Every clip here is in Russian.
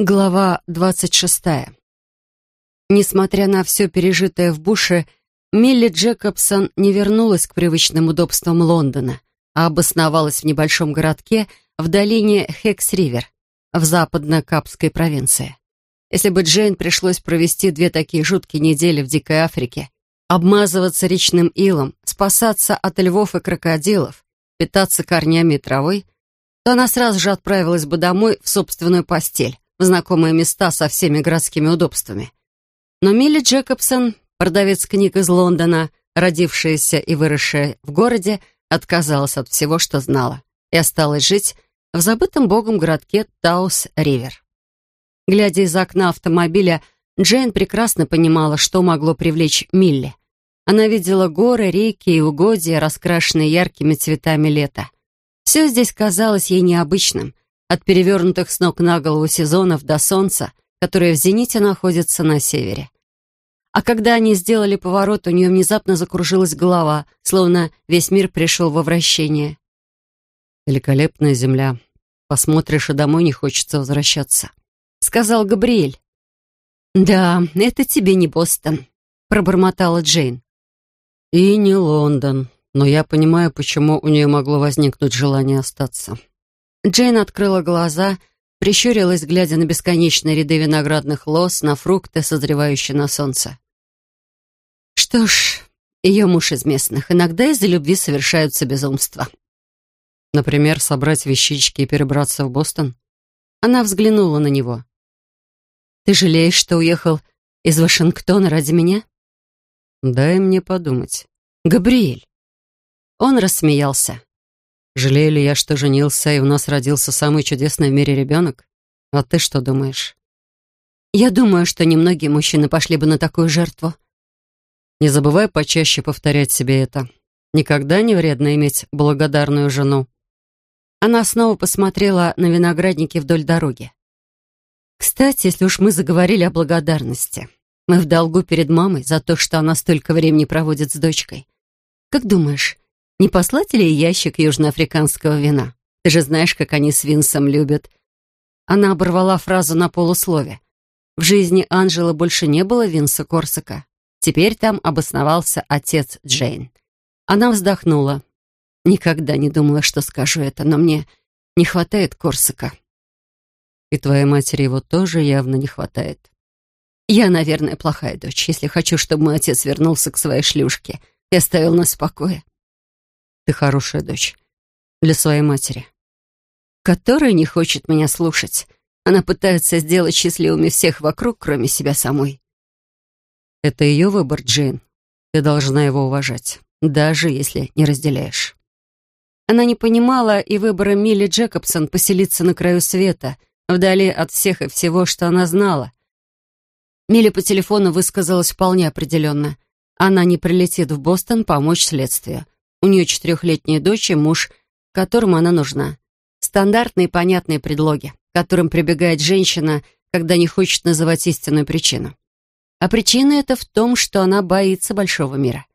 Глава двадцать шестая. Несмотря на все пережитое в Буше, Милли Джекобсон не вернулась к привычным удобствам Лондона, а обосновалась в небольшом городке в долине Хекс-Ривер, в западно-капской провинции. Если бы Джейн пришлось провести две такие жуткие недели в Дикой Африке, обмазываться речным илом, спасаться от львов и крокодилов, питаться корнями и травой, то она сразу же отправилась бы домой в собственную постель, в знакомые места со всеми городскими удобствами. Но Милли Джекобсон, продавец книг из Лондона, родившаяся и выросшая в городе, отказалась от всего, что знала, и осталась жить в забытом богом городке Таус-Ривер. Глядя из окна автомобиля, Джейн прекрасно понимала, что могло привлечь Милли. Она видела горы, реки и угодья, раскрашенные яркими цветами лета. Все здесь казалось ей необычным, от перевернутых с ног на голову сезонов до солнца, которое в зените находится на севере. А когда они сделали поворот, у нее внезапно закружилась голова, словно весь мир пришел во вращение. «Великолепная земля. Посмотришь, и домой не хочется возвращаться», — сказал Габриэль. «Да, это тебе не Бостон», — пробормотала Джейн. «И не Лондон, но я понимаю, почему у нее могло возникнуть желание остаться». Джейн открыла глаза, прищурилась, глядя на бесконечные ряды виноградных лоз, на фрукты, созревающие на солнце. Что ж, ее муж из местных. Иногда из-за любви совершаются безумства. Например, собрать вещички и перебраться в Бостон? Она взглянула на него. «Ты жалеешь, что уехал из Вашингтона ради меня?» «Дай мне подумать». «Габриэль». Он рассмеялся. Жалею ли я, что женился, и у нас родился самый чудесный в мире ребенок? А ты что думаешь? Я думаю, что немногие мужчины пошли бы на такую жертву. Не забывай почаще повторять себе это. Никогда не вредно иметь благодарную жену. Она снова посмотрела на виноградники вдоль дороги. Кстати, если уж мы заговорили о благодарности, мы в долгу перед мамой за то, что она столько времени проводит с дочкой. Как думаешь, не послать ли ящик южноафриканского вина? Ты же знаешь, как они с Винсом любят. Она оборвала фразу на полуслове. В жизни Анжела больше не было Винса Корсака. Теперь там обосновался отец Джейн. Она вздохнула. Никогда не думала, что скажу это, но мне не хватает Корсака. И твоей матери его тоже явно не хватает. Я, наверное, плохая дочь, если хочу, чтобы мой отец вернулся к своей шлюшке и оставил нас в покое. Ты хорошая дочь. Для своей матери. Которая не хочет меня слушать. Она пытается сделать счастливыми всех вокруг, кроме себя самой. Это ее выбор, Джейн. Ты должна его уважать, даже если не разделяешь. Она не понимала и выбора Милли Джекобсон поселиться на краю света, вдали от всех и всего, что она знала. Милли по телефону высказалась вполне определенно. Она не прилетит в Бостон помочь следствию. У нее четырехлетняя дочь и муж, которому она нужна. Стандартные понятные предлоги, к которым прибегает женщина, когда не хочет называть истинную причину. А причина это в том, что она боится большого мира.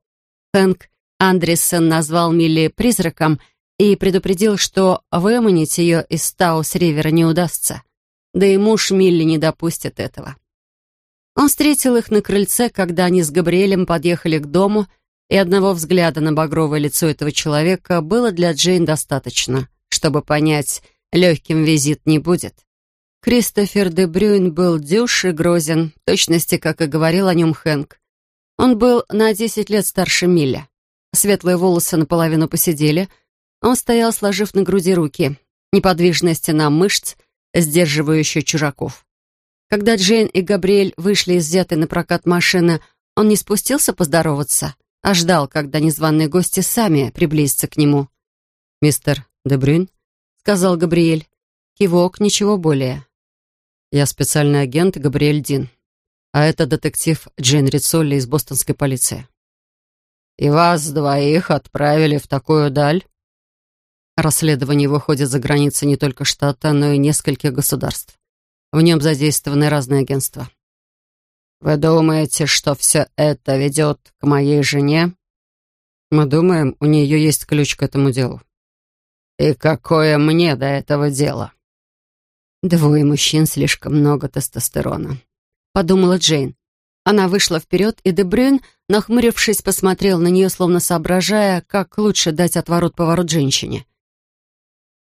Хэнк Андерсон назвал Милли призраком и предупредил, что выманить ее из Таус-Ривера не удастся. Да и муж Милли не допустит этого. Он встретил их на крыльце, когда они с Габриэлем подъехали к дому — и одного взгляда на багровое лицо этого человека было для Джейн достаточно, чтобы понять, легким визит не будет. Кристофер де Брюин был дюж и грозен, в точности, как и говорил о нем Хэнк. Он был на десять лет старше Милля. Светлые волосы наполовину посидели. Он стоял, сложив на груди руки. Неподвижная стена мышц, сдерживающая чужаков. Когда Джейн и Габриэль вышли из взятой на прокат машины, он не спустился поздороваться, а ждал, когда незваные гости сами приблизятся к нему. «Мистер Дебрюн?» — сказал Габриэль. Кивок, ничего более. «Я специальный агент Габриэль Дин, а это детектив Джейн Рицолли из бостонской полиции». «И вас двоих отправили в такую даль?» Расследование выходит за границы не только штата, но и нескольких государств. В нем задействованы разные агентства. «Вы думаете, что все это ведет к моей жене?» «Мы думаем, у нее есть ключ к этому делу». «И какое мне до этого дело?» Двое мужчин слишком много тестостерона. Подумала Джейн. Она вышла вперед, и Дебрюн, нахмурившись, посмотрел на нее, словно соображая, как лучше дать отворот-поворот женщине.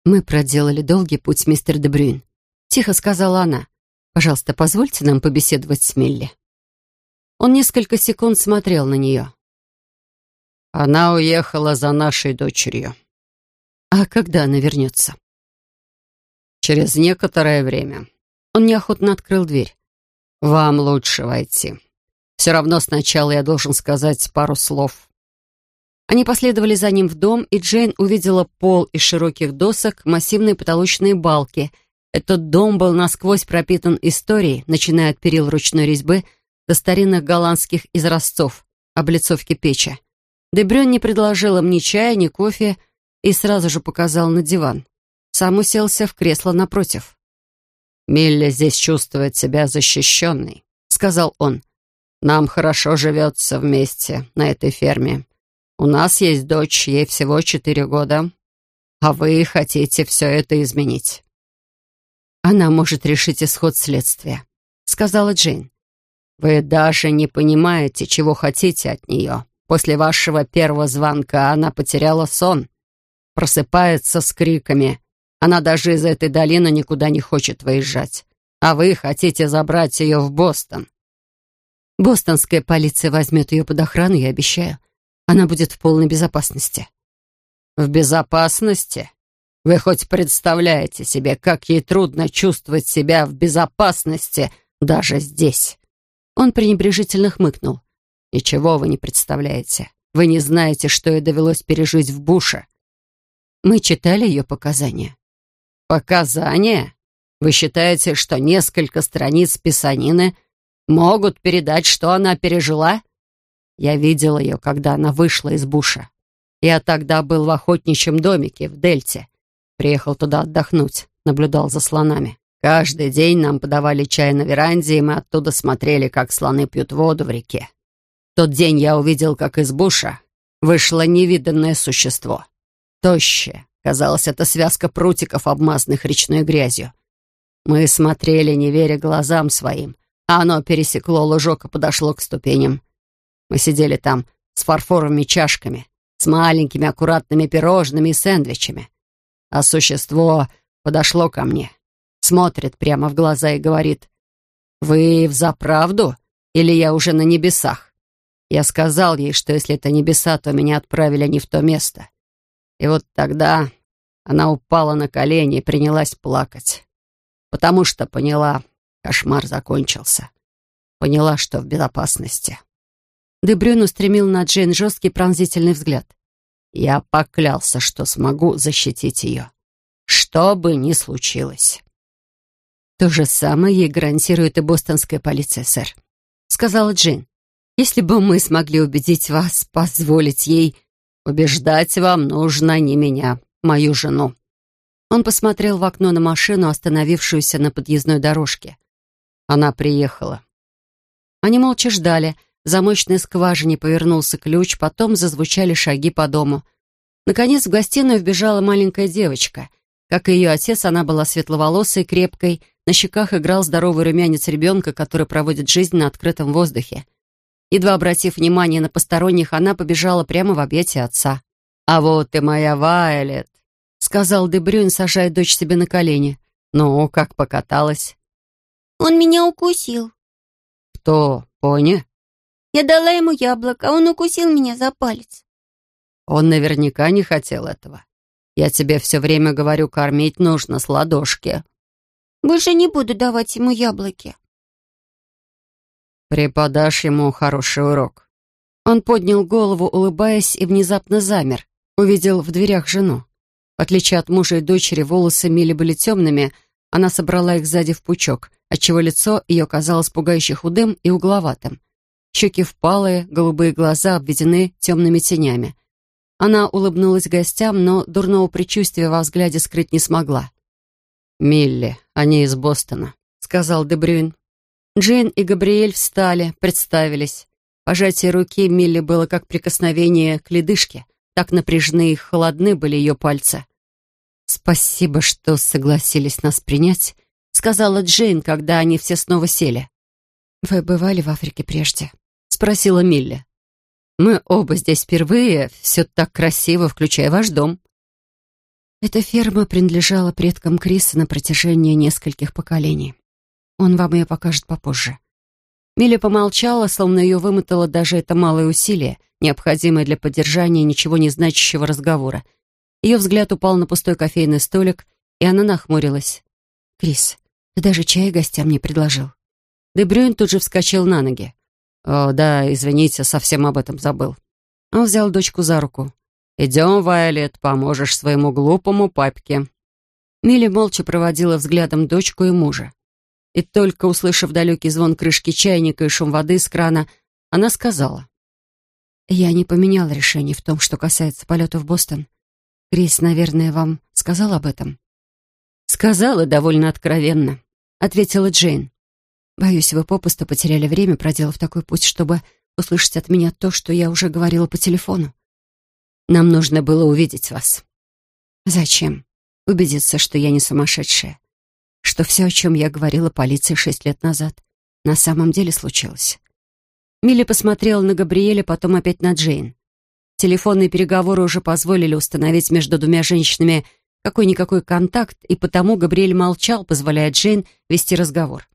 «Мы проделали долгий путь, мистер Дебрюн», — тихо сказала она. «Пожалуйста, позвольте нам побеседовать с Милли». Он несколько секунд смотрел на нее. «Она уехала за нашей дочерью». «А когда она вернется?» «Через некоторое время». Он неохотно открыл дверь. «Вам лучше войти. Все равно сначала я должен сказать пару слов». Они последовали за ним в дом, и Джейн увидела пол из широких досок, массивные потолочные балки. Этот дом был насквозь пропитан историей, начиная от перил ручной резьбы до старинных голландских изразцов, облицовки печи. Дебрюн не предложил им ни чая, ни кофе и сразу же показал на диван. Сам уселся в кресло напротив. «Милли здесь чувствует себя защищенной», — сказал он. «Нам хорошо живется вместе на этой ферме. У нас есть дочь, ей всего четыре года, а вы хотите все это изменить». «Она может решить исход следствия», — сказала Джейн. «Вы даже не понимаете, чего хотите от нее. После вашего первого звонка она потеряла сон, просыпается с криками. Она даже из этой долины никуда не хочет выезжать. А вы хотите забрать ее в Бостон. Бостонская полиция возьмет ее под охрану, я обещаю. Она будет в полной безопасности. В безопасности? Вы хоть представляете себе, как ей трудно чувствовать себя в безопасности даже здесь? Он пренебрежительно хмыкнул. Ничего вы не представляете. Вы не знаете, что ей довелось пережить в Буше. Мы читали ее показания. Показания? Вы считаете, что несколько страниц писанины могут передать, что она пережила? Я видел ее, когда она вышла из Буша. Я тогда был в охотничьем домике в Дельте. Приехал туда отдохнуть, наблюдал за слонами. Каждый день нам подавали чай на веранде, и мы оттуда смотрели, как слоны пьют воду в реке тот день я увидел, как из буша вышло невиданное существо. Тощее. Казалось, это связка прутиков, обмазанных речной грязью. Мы смотрели, не веря глазам своим, а оно пересекло лужок и подошло к ступеням. Мы сидели там с фарфоровыми чашками, с маленькими аккуратными пирожными и сэндвичами. А существо подошло ко мне, смотрит прямо в глаза и говорит, «Вы взаправду? Или я уже на небесах?» Я сказал ей, что если это небеса, то меня отправили не в то место. И вот тогда она упала на колени и принялась плакать. Потому что поняла, кошмар закончился. Поняла, что в безопасности. Дебрюн устремил на Джейн жесткий пронзительный взгляд. Я поклялся, что смогу защитить ее. Что бы ни случилось. То же самое ей гарантирует и бостонская полиция, сэр, сказала Джейн. Если бы мы смогли убедить вас позволить ей... Убеждать вам нужно не меня, мою жену. Он посмотрел в окно на машину, остановившуюся на подъездной дорожке. Она приехала. Они молча ждали. В замочной скважине повернулся ключ, потом зазвучали шаги по дому. Наконец в гостиную вбежала маленькая девочка. Как и ее отец, она была светловолосой, крепкой, на щеках играл здоровый румянец ребенка, который проводит жизнь на открытом воздухе. Едва обратив внимание на посторонних, она побежала прямо в объятия отца. «А вот и моя Вайлет», — сказал Дебрюн, сажая дочь себе на колени. «Ну, как покаталась?» «Он меня укусил». «Кто, пони?» «Я дала ему яблоко, а он укусил меня за палец». «Он наверняка не хотел этого. Я тебе все время говорю, кормить нужно с ладошки». «Больше не буду давать ему яблоки». «Преподашь ему хороший урок». Он поднял голову, улыбаясь, и внезапно замер. Увидел в дверях жену. В отличие от мужа и дочери, волосы Мили были темными, она собрала их сзади в пучок, отчего лицо ее казалось пугающе худым и угловатым. Щеки впалые, голубые глаза обведены темными тенями. Она улыбнулась гостям, но дурного предчувствия во взгляде скрыть не смогла. «Милли, они из Бостона», — сказал Дебрюин. Джейн и Габриэль встали, представились. Пожатие руки Милли было как прикосновение к ледышке. Так напряжены и холодны были ее пальцы. «Спасибо, что согласились нас принять», — сказала Джейн, когда они все снова сели. «Вы бывали в Африке прежде?» — спросила Милли. «Мы оба здесь впервые. Все так красиво, включая ваш дом». Эта ферма принадлежала предкам Криса на протяжении нескольких поколений. Он вам ее покажет попозже. Милли помолчала, словно ее вымотало даже это малое усилие, необходимое для поддержания ничего не значащего разговора. Ее взгляд упал на пустой кофейный столик, и она нахмурилась. «Крис, ты даже чай гостям не предложил». Дебрюин тут же вскочил на ноги. «О, да, извините, совсем об этом забыл». Он взял дочку за руку. «Идем, Вайолет, поможешь своему глупому папке». Милли молча проводила взглядом дочку и мужа. И только услышав далекий звон крышки чайника и шум воды из крана, она сказала. «Я не поменяла решение в том, что касается полета в Бостон. Крис, наверное, вам сказал об этом?» «Сказала довольно откровенно», — ответила Джейн. «Боюсь, вы попусту потеряли время, проделав такой путь, чтобы услышать от меня то, что я уже говорила по телефону. Нам нужно было увидеть вас». «Зачем? Убедиться, что я не сумасшедшая. Что все, о чем я говорила полиции шесть лет назад, на самом деле случилось». Милли посмотрела на Габриэля, потом опять на Джейн. Телефонные переговоры уже позволили установить между двумя женщинами какой-никакой контакт, и потому Габриэль молчал, позволяя Джейн вести разговор.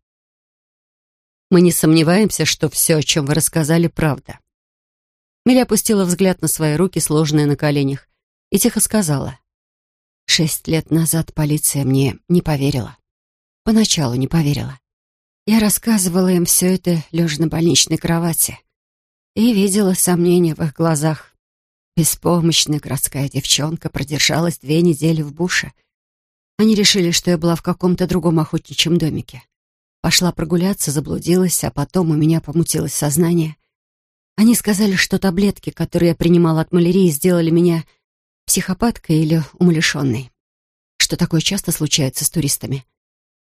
«Мы не сомневаемся, что все, о чем вы рассказали, правда». Милли опустила взгляд на свои руки, сложенные на коленях, и тихо сказала. «Шесть лет назад полиция мне не поверила. Поначалу не поверила. Я рассказывала им все это, лежа на больничной кровати, и видела сомнения в их глазах. Беспомощная городская девчонка продержалась две недели в буше. Они решили, что я была в каком-то другом охотничьем домике. Пошла прогуляться, заблудилась, а потом у меня помутилось сознание. Они сказали, что таблетки, которые я принимала от малярии, сделали меня психопаткой или умалишенной. Что такое часто случается с туристами.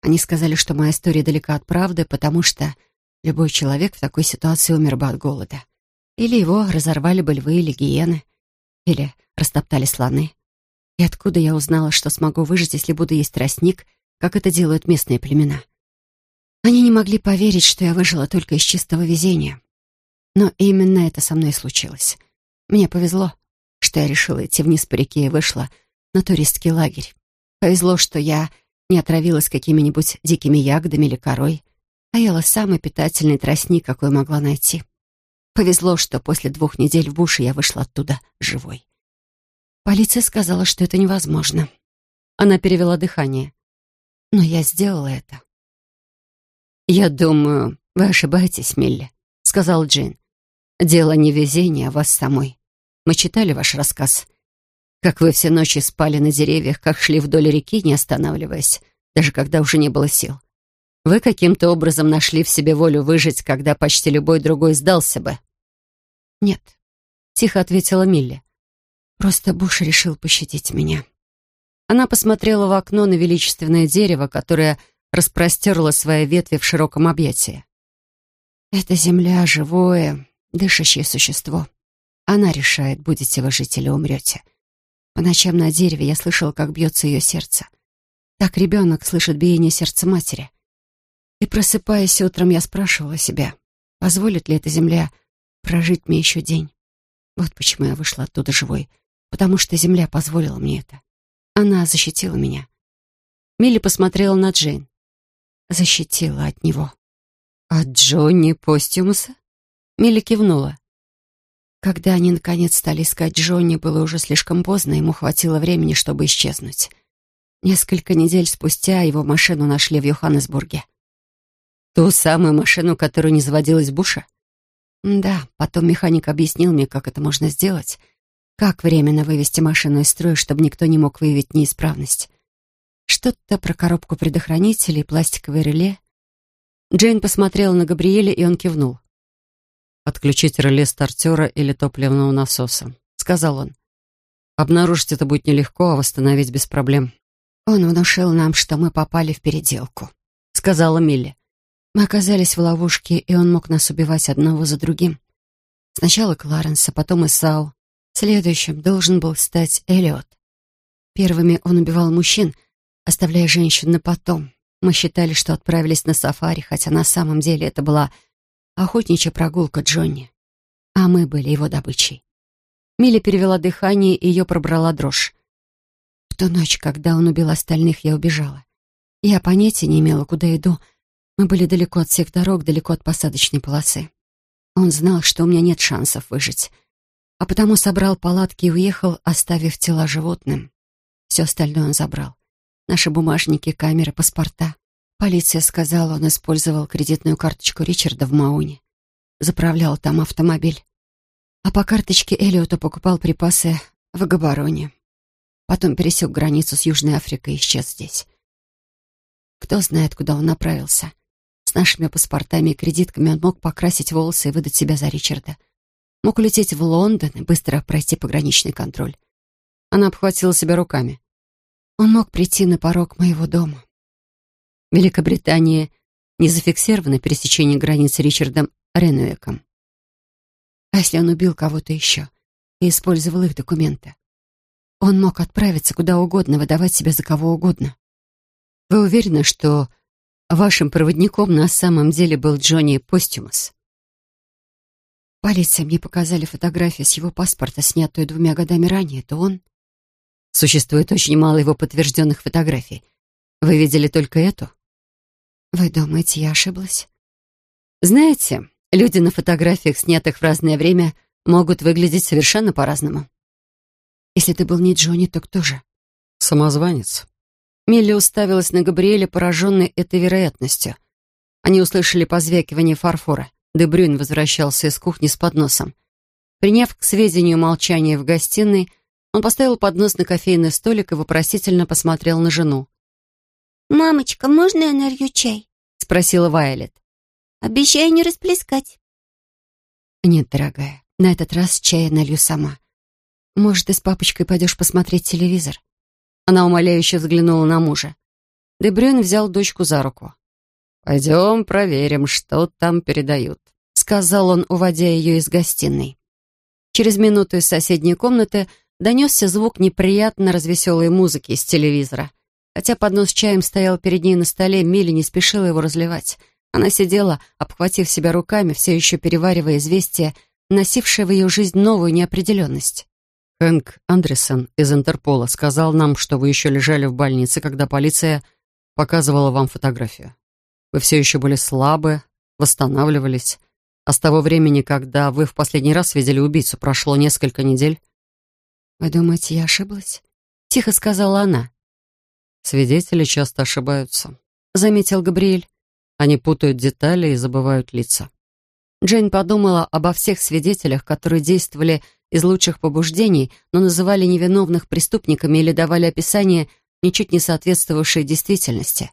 Они сказали, что моя история далека от правды, потому что любой человек в такой ситуации умер бы от голода. Или его разорвали бы львы или гиены. Или растоптали слоны. И откуда я узнала, что смогу выжить, если буду есть тростник, как это делают местные племена? Они не могли поверить, что я выжила только из чистого везения. Но именно это со мной случилось. Мне повезло, что я решила идти вниз по реке и вышла на туристский лагерь. Повезло, что я не отравилась какими-нибудь дикими ягодами или корой, а ела самый питательный тростник, какой могла найти. Повезло, что после двух недель в буше я вышла оттуда живой. Полиция сказала, что это невозможно. Она перевела дыхание. Но я сделала это. «Я думаю, вы ошибаетесь, Милли», — сказал Джин. «Дело не везения, а вас самой. Мы читали ваш рассказ. Как вы все ночи спали на деревьях, как шли вдоль реки, не останавливаясь, даже когда уже не было сил. Вы каким-то образом нашли в себе волю выжить, когда почти любой другой сдался бы. «Нет», — тихо ответила Милли. «Просто Буш решил пощадить меня». Она посмотрела в окно на величественное дерево, которое распростерло свои ветви в широком объятии. «Это земля — живое, дышащее существо. Она решает, будете вы жить или умрете. По ночам на дереве я слышала, как бьется ее сердце. Так ребенок слышит биение сердца матери. И просыпаясь утром, я спрашивала себя, позволит ли эта земля прожить мне еще день. Вот почему я вышла оттуда живой, потому что земля позволила мне это. Она защитила меня. Милли посмотрела на Джейн. Защитила от него. «От Джонни Постюмуса?» Милли кивнула. Когда они наконец стали искать Джонни, было уже слишком поздно, ему хватило времени, чтобы исчезнуть. Несколько недель спустя его машину нашли в Йоханнесбурге. Ту самую машину, которую не заводилась Буша? Да, потом механик объяснил мне, как это можно сделать. Как временно вывести машину из строя, чтобы никто не мог выявить неисправность. Что-то про коробку предохранителей, пластиковое реле. Джейн посмотрела на Габриэля, и он кивнул. «Отключить реле стартера или топливного насоса», — сказал он. «Обнаружить это будет нелегко, а восстановить без проблем». «Он внушил нам, что мы попали в переделку», — сказала Милли. Мы оказались в ловушке, и он мог нас убивать одного за другим. Сначала Кларенса, потом Исау. Следующим должен был стать Элиот. Первыми он убивал мужчин, оставляя женщин на потом. Мы считали, что отправились на сафари, хотя на самом деле это была охотничья прогулка Джонни. А мы были его добычей. Милли перевела дыхание, и ее пробрала дрожь. В ту ночь, когда он убил остальных, я убежала. Я понятия не имела, куда иду. Мы были далеко от всех дорог, далеко от посадочной полосы. Он знал, что у меня нет шансов выжить. А потому собрал палатки и уехал, оставив тела животным. Все остальное он забрал. Наши бумажники, камеры, паспорта. Полиция сказала, он использовал кредитную карточку Ричарда в Мауне. Заправлял там автомобиль. А по карточке Эллиота покупал припасы в Габароне. Потом пересек границу с Южной Африкой и исчез здесь. Кто знает, куда он направился. С нашими паспортами и кредитками он мог покрасить волосы и выдать себя за Ричарда. Мог улететь в Лондон и быстро пройти пограничный контроль. Она обхватила себя руками. Он мог прийти на порог моего дома. В Великобритании не зафиксировано пересечение границы Ричардом Ренуэком. А если он убил кого-то еще и использовал их документы? Он мог отправиться куда угодно, выдавать себя за кого угодно. Вы уверены, что вашим проводником на самом деле был Джонни Постюмас? Полиция мне показали фотографию с его паспорта, снятую двумя годами ранее. Это он? Существует очень мало его подтвержденных фотографий. Вы видели только эту? Вы думаете, я ошиблась? Знаете, люди на фотографиях, снятых в разное время, могут выглядеть совершенно по-разному. Если ты был не Джонни, то кто же? Самозванец. Милли уставилась на Габриэля, пораженной этой вероятностью. Они услышали позвякивание фарфора. Дебрюн возвращался из кухни с подносом. Приняв к сведению молчание в гостиной, он поставил поднос на кофейный столик и вопросительно посмотрел на жену. «Мамочка, можно я налью чай?» — спросила Вайлет. «Обещаю не расплескать». «Нет, дорогая, на этот раз чай налью сама. Может, ты с папочкой пойдешь посмотреть телевизор?» Она умоляюще взглянула на мужа. Дебрюн взял дочку за руку. «Пойдем проверим, что там передают», — сказал он, уводя ее из гостиной. Через минуту из соседней комнаты донесся звук неприятно развеселой музыки из телевизора. Хотя поднос с чаем стоял перед ней на столе, Милли не спешила его разливать. Она сидела, обхватив себя руками, все еще переваривая известие, носившее в ее жизнь новую неопределенность. Хэнк Андерсон из Интерпола сказал нам, что вы еще лежали в больнице, когда полиция показывала вам фотографию. Вы все еще были слабы, восстанавливались. А с того времени, когда вы в последний раз видели убийцу, прошло несколько недель. «Вы думаете, я ошиблась?» — тихо сказала она. «Свидетели часто ошибаются», — заметил Габриэль. «Они путают детали и забывают лица». Джейн подумала обо всех свидетелях, которые действовали из лучших побуждений, но называли невиновных преступниками или давали описание, ничуть не соответствовавшее действительности.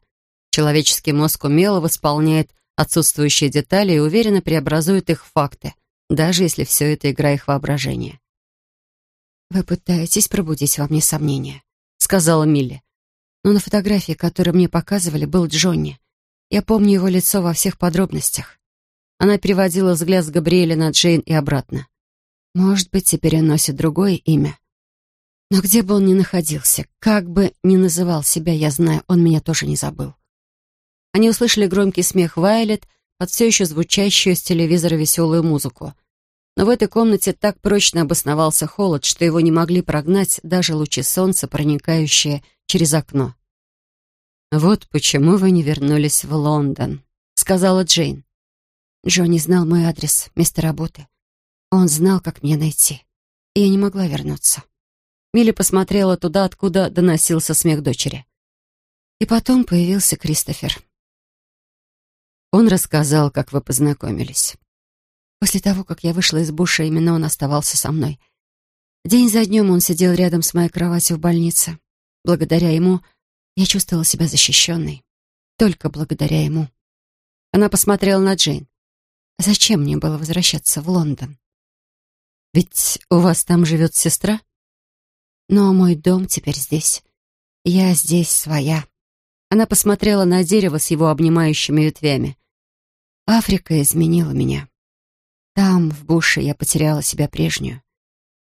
Человеческий мозг умело восполняет отсутствующие детали и уверенно преобразует их в факты, даже если все это игра их воображения. «Вы пытаетесь пробудить во мне сомнения», — сказала Милли. «Но на фотографии, которую мне показывали, был Джонни. Я помню его лицо во всех подробностях». Она переводила взгляд с Габриэля на Джейн и обратно. Может быть, теперь он носит другое имя. Но где бы он ни находился, как бы ни называл себя, я знаю, он меня тоже не забыл. Они услышали громкий смех Вайлет под все еще звучащую с телевизора веселую музыку. Но в этой комнате так прочно обосновался холод, что его не могли прогнать даже лучи солнца, проникающие через окно. «Вот почему вы не вернулись в Лондон», — сказала Джейн. Джонни знал мой адрес, место работы. Он знал, как меня найти. И я не могла вернуться. Милли посмотрела туда, откуда доносился смех дочери. И потом появился Кристофер. Он рассказал, как вы познакомились. После того, как я вышла из буша, именно он оставался со мной. День за днем он сидел рядом с моей кроватью в больнице. Благодаря ему я чувствовала себя защищенной. Только благодаря ему. Она посмотрела на Джейн. Зачем мне было возвращаться в Лондон? Ведь у вас там живет сестра? Но мой дом теперь здесь. Я здесь своя. Она посмотрела на дерево с его обнимающими ветвями. Африка изменила меня. Там, в буше, я потеряла себя прежнюю.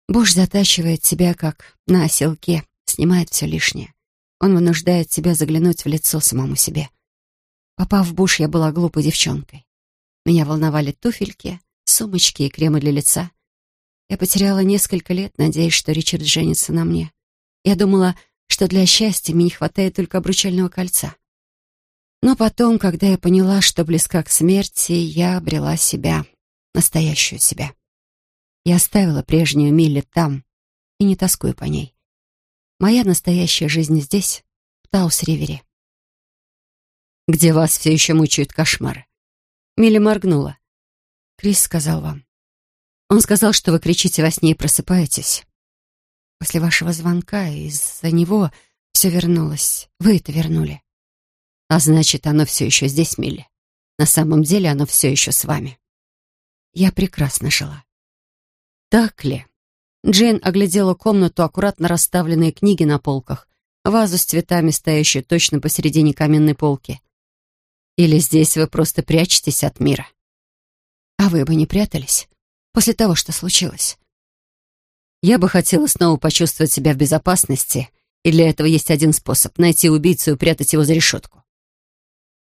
Буш затачивает себя, как на оселке, снимает все лишнее. Он вынуждает тебя заглянуть в лицо самому себе — Попав в буш, я была глупой девчонкой. Меня волновали туфельки, сумочки и кремы для лица. Я потеряла несколько лет, надеясь, что Ричард женится на мне. Я думала, что для счастья мне не хватает только обручального кольца. Но потом, когда я поняла, что близка к смерти, я обрела себя, настоящую себя. Я оставила прежнюю Милли там и не тоскую по ней. Моя настоящая жизнь здесь, в Таус-Ривере. Где вас все еще мучают кошмары? Милли моргнула. Крис сказал вам. Он сказал, что вы кричите во сне и просыпаетесь. После вашего звонка из-за него все вернулось. Вы это вернули. А значит, оно все еще здесь, Милли. На самом деле оно все еще с вами. Я прекрасно жила. Так ли? Джейн оглядела комнату, аккуратно расставленные книги на полках, вазу с цветами, стоящую точно посередине каменной полки. Или здесь вы просто прячетесь от мира? А вы бы не прятались после того, что случилось? Я бы хотела снова почувствовать себя в безопасности, и для этого есть один способ — найти убийцу и упрятать его за решетку.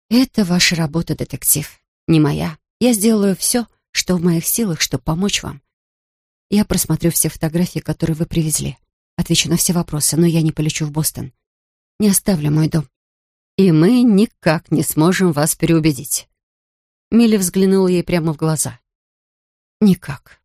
Это ваша работа, детектив, не моя. Я сделаю все, что в моих силах, чтобы помочь вам. Я просмотрю все фотографии, которые вы привезли. Отвечу на все вопросы, но я не полечу в Бостон. Не оставлю мой дом. И мы никак не сможем вас переубедить. Милли взглянула ей прямо в глаза. Никак.